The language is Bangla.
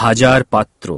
ভাজার পাত্র।